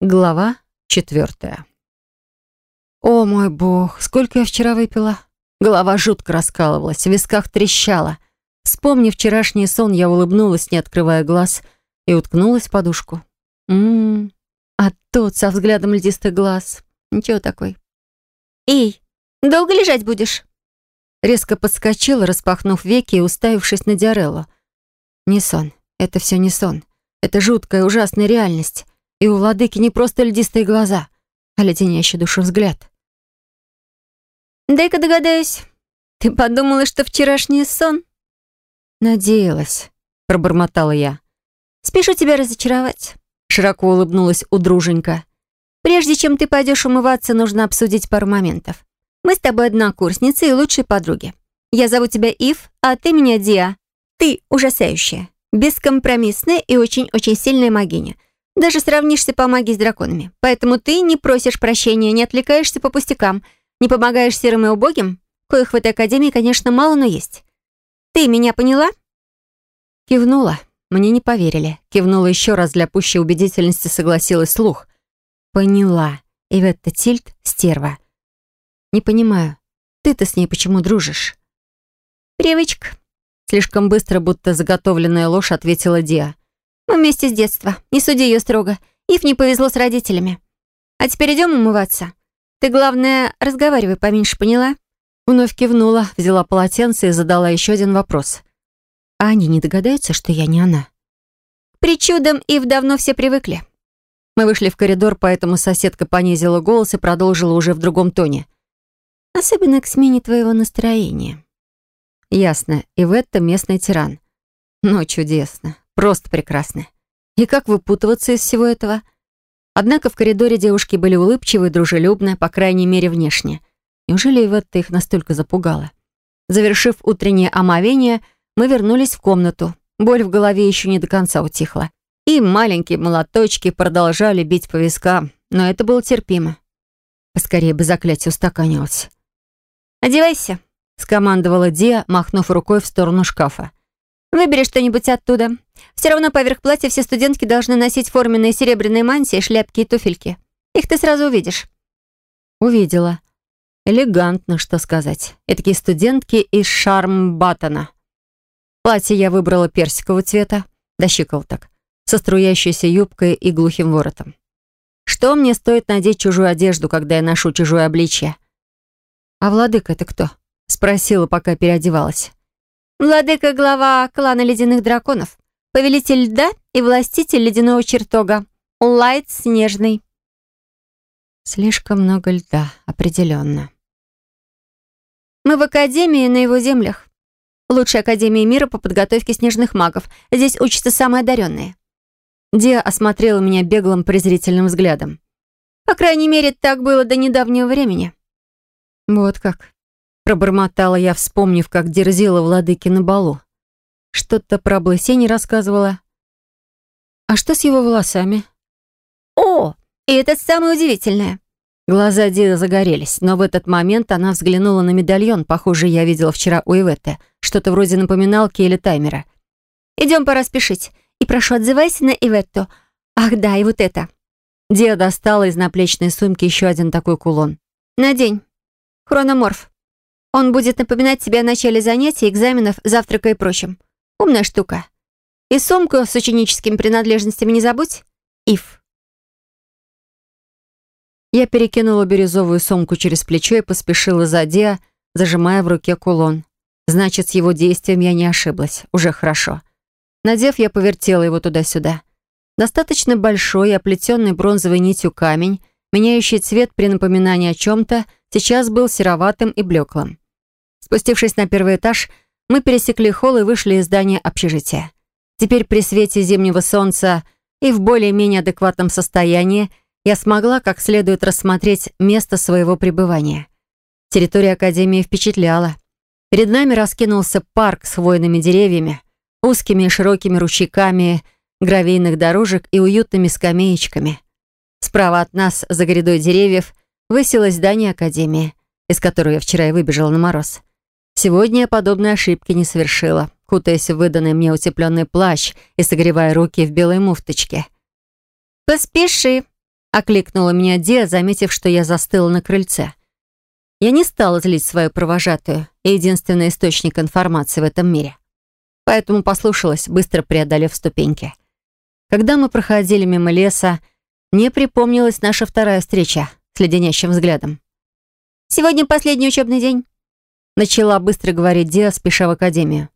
Глава четвертая. О мой бог, сколько я вчера выпила. Голова жутко раскалывалась, в висках трещала. Вспомнив вчерашний сон, я улыбнулась, не открывая глаз, и уткнулась в подушку. Ммм, а тот со взглядом льдистых глаз. Ничего такой. «Эй, долго лежать будешь?» Резко подскочила, распахнув веки и уставившись на Диареллу. Не сон. Это все не сон. Это жуткая, ужасная реальность. И у владыки не просто льдистые глаза, а леденящий душу взгляд. «Дай-ка догадаюсь. Ты подумала, что вчерашний сон?» «Надеялась», — пробормотала я. «Спешу тебя разочаровать», — широко улыбнулась удруженька. «Прежде чем ты пойдешь умываться, нужно обсудить пару моментов. Мы с тобой однокурсницы и лучшие подруги. Я зову тебя Ив, а ты меня Диа. Ты ужасающая, бескомпромиссная и очень-очень сильная магиня. Даже сравнишься по магии с драконами. Поэтому ты не просишь прощения, не отвлекаешься по пустякам, не помогаешь серым и убогим, коих в этой академии, конечно, мало, но есть. Ты меня поняла?» Кивнула. Мне не поверили. Кивнула еще раз для пущей убедительности, согласилась слух. «Поняла. Иветта Тильт — стерва. Не понимаю, ты-то с ней почему дружишь?» «Привычка», Слишком быстро, будто заготовленная ложь, ответила Диа. «Мы вместе с детства. Не суди ее строго. Ив не повезло с родителями. А теперь идем умываться. Ты, главное, разговаривай поменьше, поняла?» Вновь кивнула, взяла полотенце и задала еще один вопрос. «А они не догадаются, что я не она?» К причудам Ив давно все привыкли. Мы вышли в коридор, поэтому соседка понизила голос и продолжила уже в другом тоне. «Особенно к смене твоего настроения». Ясно, и в этом местный тиран. Но чудесно, просто прекрасно. И как выпутываться из всего этого? Однако в коридоре девушки были улыбчивы и дружелюбны, по крайней мере, внешне. Неужели Иветта их настолько запугала? Завершив утреннее омовение, мы вернулись в комнату. Боль в голове еще не до конца утихла. И маленькие молоточки продолжали бить по вискам, но это было терпимо. Поскорее бы заклятие устаканилось. «Одевайся», скомандовала Диа, махнув рукой в сторону шкафа. «Выбери что-нибудь оттуда. Все равно поверх платья все студентки должны носить форменные серебряные мантии, шляпки и туфельки. Их ты сразу увидишь». Увидела. Элегантно, что сказать. Этакие студентки из Шарм-Баттона. Платье я выбрала персикового цвета, до щиколоток, со струящейся юбкой и глухим воротом. Что мне стоит надеть чужую одежду, когда я ношу чужое обличье? А владыка это кто? Спросила, пока переодевалась. «Владыка глава клана ледяных драконов, повелитель льда и властитель ледяного чертога, Лайт Снежный». Слишком много льда, определенно. Мы в Академии на его землях. Лучшая Академия мира по подготовке снежных магов. Здесь учатся самые одаренные. Диа осмотрела меня беглым презрительным взглядом. По крайней мере, так было до недавнего времени. Вот как. Пробормотала я, вспомнив, как дерзила владыки на балу. Что-то про облысень рассказывала. А что с его волосами? О, и это самое удивительное. Глаза Дида загорелись, но в этот момент она взглянула на медальон, похожий я видела вчера у Иветты. Что-то вроде напоминалки или таймера. «Идем, пора спешить. И прошу, отзывайся на Иветту. Ах да, и вот это». Диа достала из наплечной сумки еще один такой кулон. «Надень. Хрономорф. Он будет напоминать тебе о начале занятий, экзаменов, завтрака и прочем. Умная штука. И сумку с ученическими принадлежностями не забудь. Ив. Я перекинула бирюзовую сумку через плечо и поспешила за Диа, зажимая в руке кулон. Значит, с его действием я не ошиблась. Уже хорошо. Надев, я повертела его туда-сюда. Достаточно большой, оплетенный бронзовой нитью камень, меняющий цвет при напоминании о чем-то, сейчас был сероватым и блеклым. Спустившись на первый этаж, мы пересекли холл и вышли из здания общежития. Теперь при свете зимнего солнца и в более-менее адекватном состоянии я смогла как следует рассмотреть место своего пребывания. Территория Академии впечатляла. Перед нами раскинулся парк с хвойными деревьями, узкими и широкими ручейками, гравийных дорожек и уютными скамеечками. Справа от нас, за грядой деревьев, высилось здание Академии, из которого я вчера и выбежала на мороз. Сегодня я подобной ошибки не совершила, кутаясь в выданный мне утепленный плащ и согревая руки в белой муфточке. «Поспеши», — окликнула меня Диа, заметив, что я застыла на крыльце. Я не стала злить свою провожатую и единственный источник информации в этом мире. Поэтому послушалась, быстро преодолев ступеньки. Когда мы проходили мимо леса, мне припомнилась наша вторая встреча с леденящим взглядом. «Сегодня последний учебный день», — начала быстро говорить Диа, спеша в академию.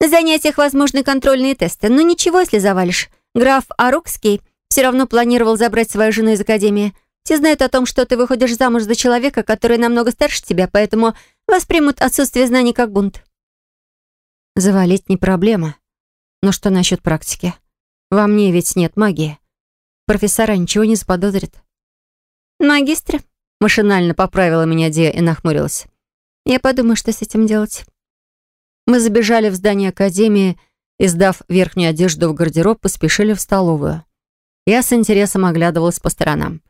«На занятиях возможны контрольные тесты, но ничего, если завалишь. Граф Арукский все равно планировал забрать свою жену из академии. Все знают о том, что ты выходишь замуж за человека, который намного старше тебя, поэтому воспримут отсутствие знаний как бунт». «Завалить не проблема. Но что насчет практики? Во мне ведь нет магии. Профессора ничего не заподозрит». «Магистра», — машинально поправила меня Дия и нахмурилась. «Я подумаю, что с этим делать». Мы забежали в здание академии и, сдав верхнюю одежду в гардероб, поспешили в столовую. Я с интересом оглядывалась по сторонам.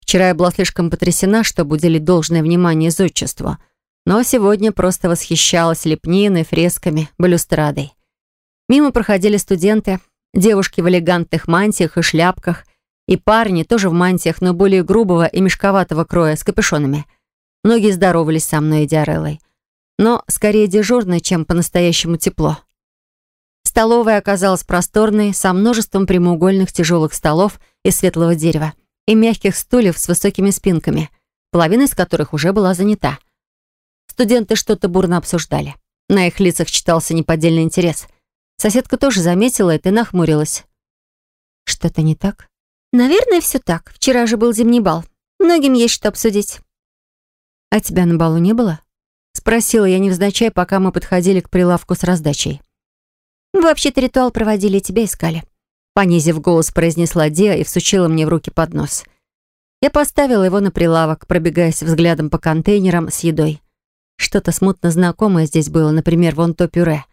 Вчера я была слишком потрясена, чтобы уделить должное внимание зодчеству, но сегодня просто восхищалась лепниной, фресками, балюстрадой. Мимо проходили студенты, девушки в элегантных мантиях и шляпках, и парни тоже в мантиях, но более грубого и мешковатого кроя, с капюшонами. Многие здоровались со мной и Диареллой, но скорее дежурно, чем по-настоящему тепло. Столовая оказалась просторной, со множеством прямоугольных тяжелых столов из светлого дерева и мягких стульев с высокими спинками, половина из которых уже была занята. Студенты что-то бурно обсуждали. На их лицах читался неподдельный интерес. Соседка тоже заметила это и нахмурилась. «Что-то не так?» «Наверное, все так. Вчера же был зимний бал. Многим есть что обсудить». «А тебя на балу не было?» Спросила я невзначай, пока мы подходили к прилавку с раздачей. «Вообще-то ритуал проводили, тебя искали». Понизив голос, произнесла Диа и всучила мне в руки поднос. Я поставила его на прилавок, пробегаясь взглядом по контейнерам с едой. Что-то смутно знакомое здесь было, например, вон то пюре.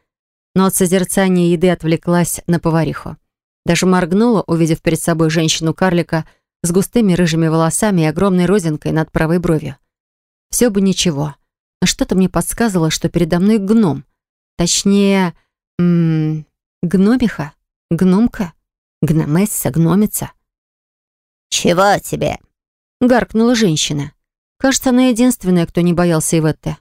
Но от созерцания еды отвлеклась на повариху. Даже моргнула, увидев перед собой женщину-карлика с густыми рыжими волосами и огромной розинкой над правой бровью. Все бы ничего, но что-то мне подсказывало, что передо мной гном. Точнее, м -м, гномиха, гномка. Гномесса, гномица. «Чего тебе?» — гаркнула женщина. Кажется, она единственная, кто не боялся Иветты.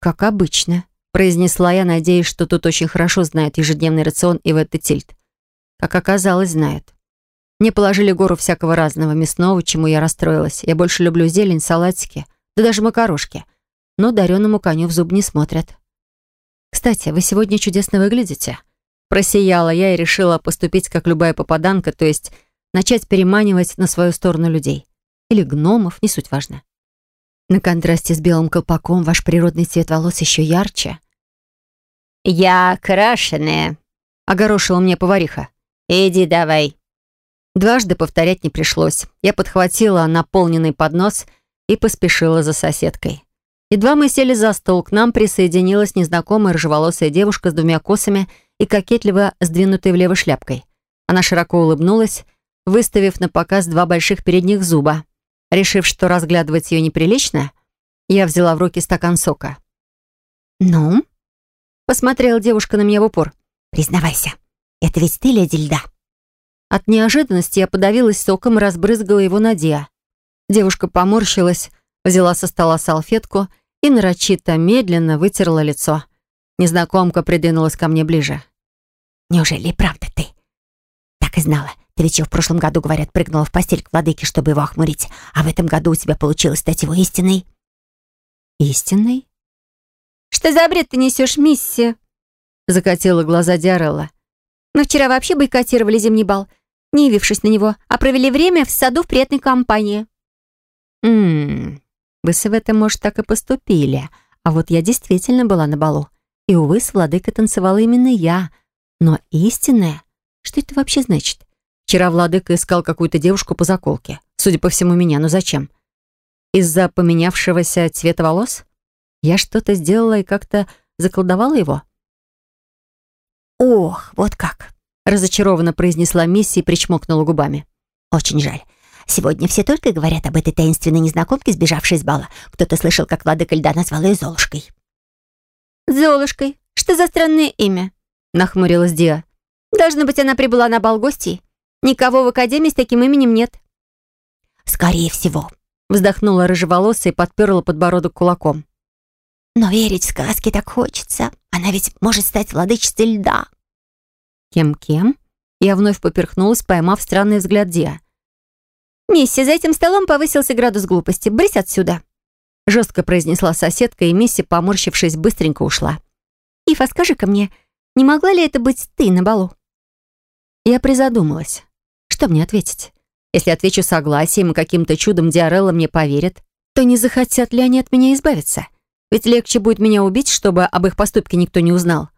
«Как обычно», — произнесла я, надеясь, что тут очень хорошо знает ежедневный рацион Иветты Тильт. Как оказалось, знает. Мне положили гору всякого разного мясного, чему я расстроилась. Я больше люблю зелень, салатики, да даже макарошки. Но дареному коню в зуб не смотрят. «Кстати, вы сегодня чудесно выглядите», Просияла я и решила поступить как любая попаданка, то есть начать переманивать на свою сторону людей. Или гномов, не суть важно. На контрасте с белым колпаком ваш природный цвет волос еще ярче. «Я крашеная», — огорошила мне повариха. «Иди давай». Дважды повторять не пришлось. Я подхватила наполненный поднос и поспешила за соседкой. Едва мы сели за стол, к нам присоединилась незнакомая рыжеволосая девушка с двумя косами и кокетливо сдвинутой влево шляпкой. Она широко улыбнулась, выставив на показ два больших передних зуба. Решив, что разглядывать ее неприлично, я взяла в руки стакан сока. «Ну?» — посмотрела девушка на меня в упор. «Признавайся, это ведь ты, леди льда?» От неожиданности я подавилась соком и разбрызгала его на Диа. Девушка поморщилась, взяла со стола салфетку и нарочито медленно вытерла лицо. Незнакомка придвинулась ко мне ближе. Неужели правда ты? Так и знала. Ты ведь еще в прошлом году, говорят, прыгнула в постель к владыке, чтобы его охмурить. А в этом году у тебя получилось стать его истиной. Истинной? Что за бред ты несешь, мисси? Закатила глаза Диарелла. Мы вчера вообще бойкотировали зимний бал, не явившись на него, а провели время в саду в приятной компании. Ммм, вы с Эветой, может, так и поступили. А вот я действительно была на балу. И, увы, с владыкой танцевала именно я, но истинная? Что это вообще значит? Вчера владыка искал какую-то девушку по заколке. Судя по всему, меня. Но зачем? Из-за поменявшегося цвета волос? Я что-то сделала и как-то заколдовала его? «Ох, вот как!» — разочарованно произнесла Мисси и причмокнула губами. «Очень жаль. Сегодня все только говорят об этой таинственной незнакомке, сбежавшей из бала. Кто-то слышал, как владыка льда назвала ее Золушкой». «Золушкой? Что за странное имя?» нахмурилась Диа. «Должно быть, она прибыла на бал гостей. Никого в академии с таким именем нет». скорее всего», вздохнула рыжеволосая и подперла подбородок кулаком. «Но верить в сказки так хочется. Она ведь может стать владычицей льда». «Кем-кем?» Я вновь поперхнулась, поймав странный взгляд Диа. «Мисси, за этим столом повысился градус глупости. Брысь отсюда!» Жестко произнесла соседка, и Мисси, поморщившись, быстренько ушла. «Ифа, скажи-ка мне, не могла ли это быть ты на балу?» Я призадумалась. Что мне ответить? Если отвечу согласием и каким-то чудом Диарелла мне поверит, то не захотят ли они от меня избавиться? Ведь легче будет меня убить, чтобы об их поступке никто не узнал.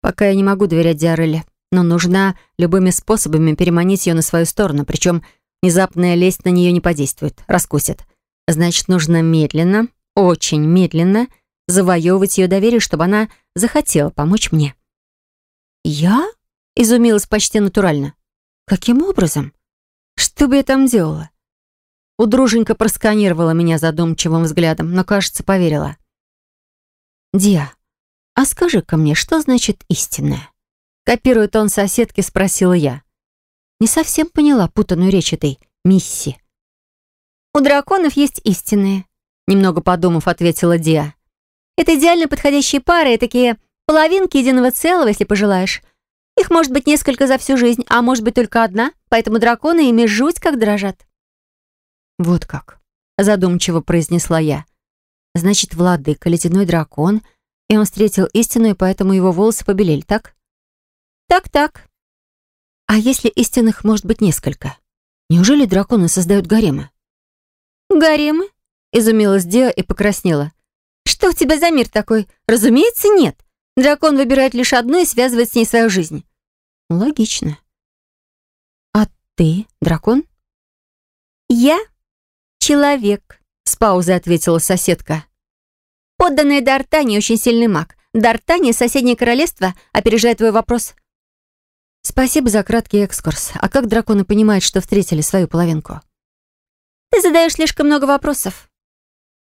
Пока я не могу доверять Диарелле но нужно любыми способами переманить ее на свою сторону, причем внезапная лесть на нее не подействует, раскусит. Значит, нужно медленно, очень медленно завоевывать ее доверие, чтобы она захотела помочь мне. «Я?» — изумилась почти натурально. «Каким образом? Что бы я там делала?» У друженька просканировала меня задумчивым взглядом, но, кажется, поверила. «Диа, а скажи-ка мне, что значит истинное?» Копируя тон соседки, спросила я. Не совсем поняла путанную речь этой мисси. «У драконов есть истинные», — немного подумав, ответила Диа. «Это идеально подходящие пары, такие половинки единого целого, если пожелаешь. Их может быть несколько за всю жизнь, а может быть только одна, поэтому драконы ими жуть как дрожат». «Вот как», — задумчиво произнесла я. «Значит, владыка, ледяной дракон, и он встретил истину, и поэтому его волосы побелели, так?» Так-так. А если истинных может быть несколько? Неужели драконы создают гаремы? Гаремы? Изумилась Диа и покраснела. Что у тебя за мир такой? Разумеется, нет. Дракон выбирает лишь одну и связывает с ней свою жизнь. Логично. А ты дракон? Я человек, с паузой ответила соседка. Подданный Д'Артани очень сильный маг. Д'Артани, соседнее королевство, опережая твой вопрос — Спасибо за краткий экскурс. А как драконы понимают, что встретили свою половинку? Ты задаешь слишком много вопросов.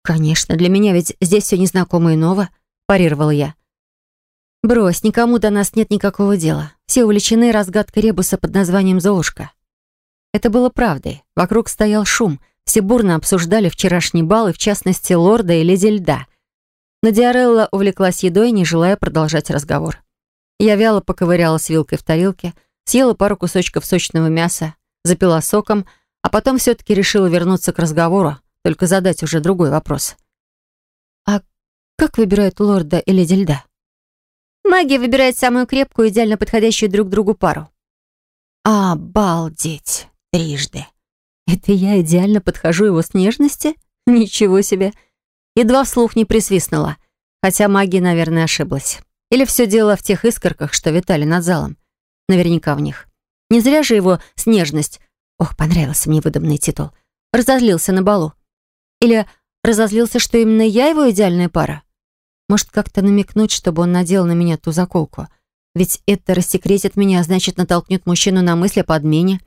Конечно, для меня ведь здесь все незнакомо и ново, парировала я. Брось, никому до нас нет никакого дела. Все увлечены разгадкой ребуса под названием «Золушка». Это было правдой. Вокруг стоял шум. Все бурно обсуждали вчерашний бал, и в частности лорда и леди льда. Но Диарелла увлеклась едой, не желая продолжать разговор. Я вяло поковырялась вилкой в тарелке, съела пару кусочков сочного мяса, запила соком, а потом все-таки решила вернуться к разговору, только задать уже другой вопрос. «А как выбирают лорда и леди льда?» «Магия выбирает самую крепкую, идеально подходящую друг другу пару». «Обалдеть! Трижды! Это я идеально подхожу его с нежности? Ничего себе!» Едва вслух не присвистнула, хотя магия, наверное, ошиблась. Или все дело в тех искорках, что витали над залом? Наверняка в них. Не зря же его снежность, ох, понравился мне выдуманный титул, разозлился на балу. Или разозлился, что именно я его идеальная пара? Может, как-то намекнуть, чтобы он надел на меня ту заколку? Ведь это рассекретит меня, а значит, натолкнет мужчину на мысль о подмене.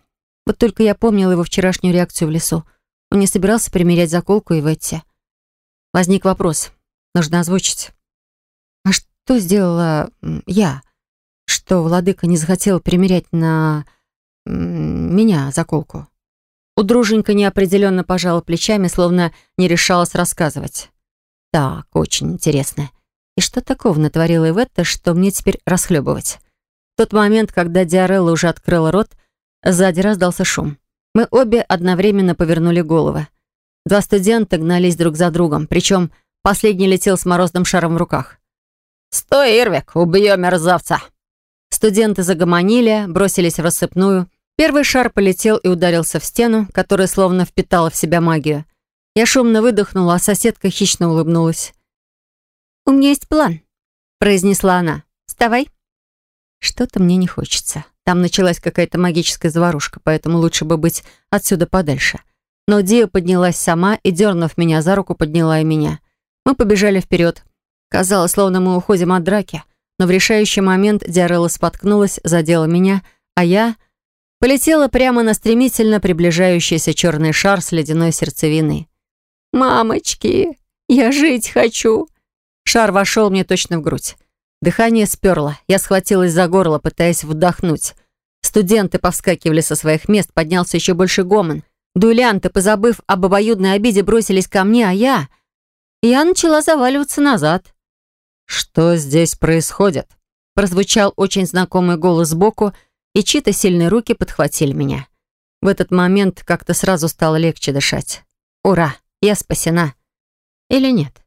Вот только я помнила его вчерашнюю реакцию в лесу. Он не собирался примерять заколку и войти. Возник вопрос. Нужно озвучить. Что сделала я, что владыка не захотел примерять на меня заколку? У неопределенно пожала плечами, словно не решалась рассказывать. Так, очень интересно. И что такого натворила Иветта, что мне теперь расхлебывать? В тот момент, когда Диарелла уже открыла рот, сзади раздался шум. Мы обе одновременно повернули головы. Два студента гнались друг за другом, причем последний летел с морозным шаром в руках. «Стой, Ирвик, убьем мерзавца!» Студенты загомонили, бросились в рассыпную. Первый шар полетел и ударился в стену, которая словно впитала в себя магию. Я шумно выдохнула, а соседка хищно улыбнулась. «У меня есть план», — произнесла она. «Вставай». Что-то мне не хочется. Там началась какая-то магическая заварушка, поэтому лучше бы быть отсюда подальше. Но Диа поднялась сама и, дернув меня за руку, подняла и меня. Мы побежали вперед. Казалось, словно мы уходим от драки, но в решающий момент Диарелла споткнулась, задела меня, а я полетела прямо на стремительно приближающийся черный шар с ледяной сердцевиной. «Мамочки, я жить хочу!» Шар вошел мне точно в грудь. Дыхание сперло, я схватилась за горло, пытаясь вдохнуть. Студенты повскакивали со своих мест, поднялся еще больше гомон. Дуэлянты, позабыв об обоюдной обиде, бросились ко мне, а я... Я начала заваливаться назад. «Что здесь происходит?» Прозвучал очень знакомый голос сбоку, и чьи-то сильные руки подхватили меня. В этот момент как-то сразу стало легче дышать. «Ура! Я спасена!» Или нет?